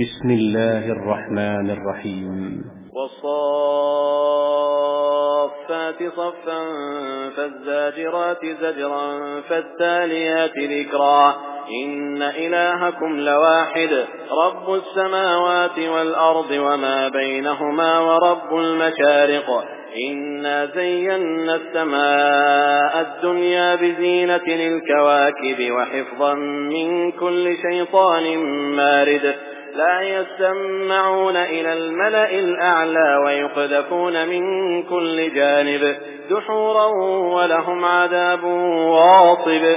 بسم الله الرحمن الرحيم. والصافات صفا فالزاجرات زجرا فالتاليات ذكرا. إن إلهكم لواحد رب السماوات والأرض وما بينهما ورب المشارق. إنا زينا السماء الدنيا بزينة الكواكب وحفظا من كل شيطان مارد. لا يسمعون إلى الملأ الأعلى ويقذفون من كل جانب دحورا ولهم عذاب واصب.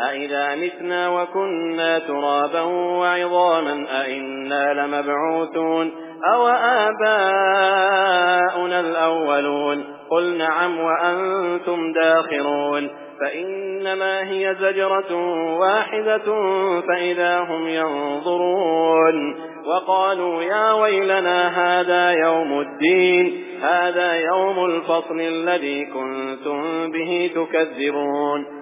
أئذا متنا وكنا ترابا وعظاما أئنا لمبعوثون أو آباؤنا الأولون قل نعم وأنتم داخرون فإنما هي زجرة واحدة فإذا هم ينظرون وقالوا يا ويلنا هذا يوم الدين هذا يوم الفصل الذي كنتم به تكذبون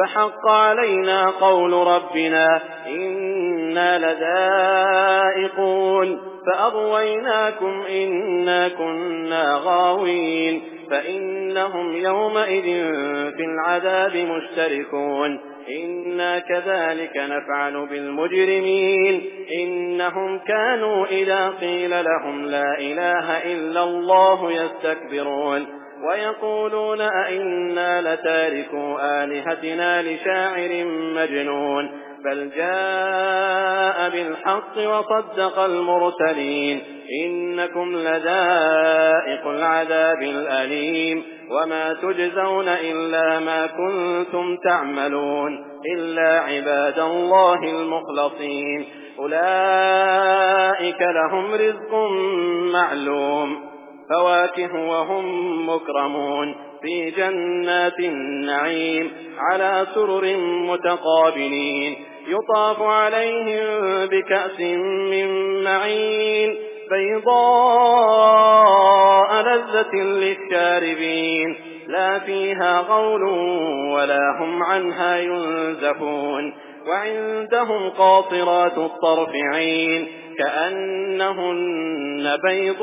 فحق علينا قول ربنا إنا لذائقون فأغويناكم إنا كنا غاوين فإنهم يومئذ في العذاب مشتركون إنا كذلك نفعل بالمجرمين إنهم كانوا إذا قيل لهم لا إله إلا الله يستكبرون ويقولون أئنا لتاركوا آلهتنا لشاعر مجنون بل جاء بالحق وصدق المرسلين إنكم لذائق العذاب الأليم وما تجزون إلا ما كنتم تعملون إلا عباد الله المخلصين أولئك لهم رزق معلوم. فواكه وهم مكرمون في جنات النعيم على سرر متقابلين يطاف عليهم بكأس من معين بيضاء لذة للشاربين لا فيها غول ولا هم عنها ينزفون وعندهم قاصرات الطرف عين كأنهن بيض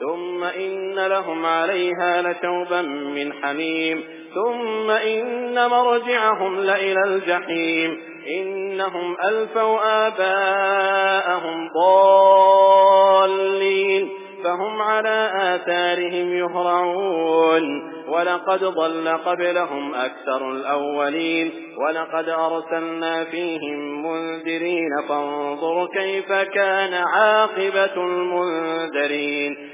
ثم إن لهم عليها لشوبا من حميم. ثم إن مرجعهم لإلى الجحيم. إنهم ألفوا آباءهم ضالين. فهم على آثارهم يهرعون. ولقد ضل قبلهم أكثر الأولين. ولقد أرسلنا فيهم منذرين فانظر كيف كان عاقبة المنذرين.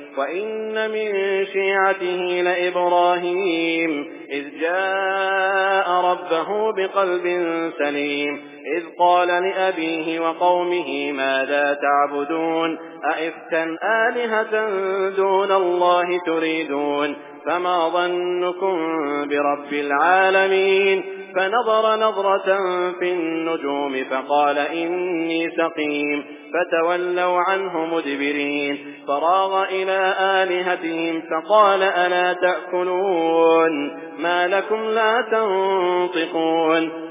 وإن من شيعته لإبراهيم إذ جاء ربه بقلب سليم إذ قال لأبيه وقومه ماذا تعبدون؟ أئفكا آلهة دون الله تريدون؟ فما ظنكم برب العالمين؟ فنظر نظرة في النجوم فقال إني سقيم فتولوا عنه مدبرين. فراغ إلى آلهتهم فقال ألا تأكلون؟ ما لكم لا تنطقون.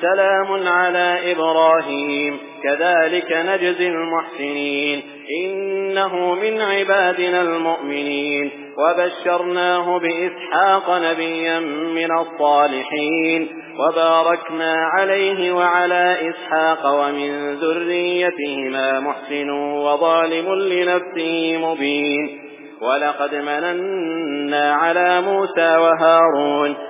سلام على إبراهيم. كذلك نجزي المحسنين. إنه من عبادنا المؤمنين. وبشرناه بإسحاق نبيا من الصالحين. وباركنا عليه وعلى إسحاق ومن ذريتهما محسن وظالم لنفسه مبين. ولقد مننا على موسى وهارون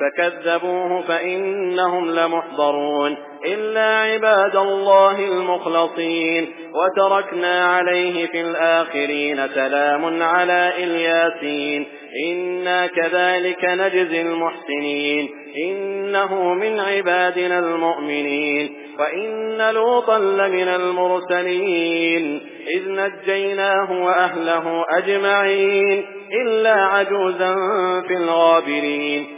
فكذبوه فإنهم لمحضرون إلا عباد الله المخلصين وتركنا عليه في الآخرين سلام على إلياسين إنا كذلك نجزي المحسنين إنه من عبادنا المؤمنين وإن لوطا لمن المرسلين إذ نجيناه وأهله أجمعين إلا عجوزا في الغابرين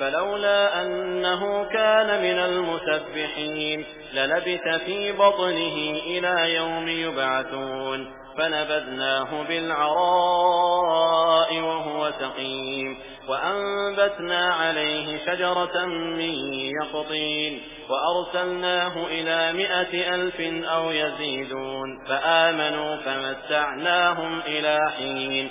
فلولا أنه كان من المسبحين للبث في بطنه إلى يوم يبعثون فنبذناه بالعراء وهو سقيم وأنبتنا عليه شجرة من يقطين وأرسلناه إلى مائة ألف أو يزيدون فآمنوا فمتعناهم إلى حين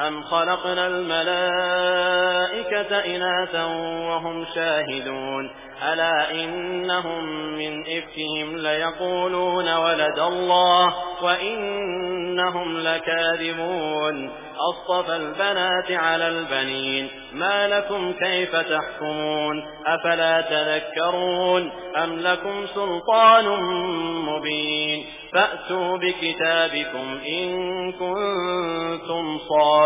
أم خلقنا الملائكة إناثا وهم شاهدون ألا إنهم من إفكهم ليقولون ولد الله وإنهم لكاذبون أصطفى البنات على البنين ما لكم كيف تحكمون أفلا تذكرون أم لكم سلطان مبين فأتوا بكتابكم إن كنتم صادقين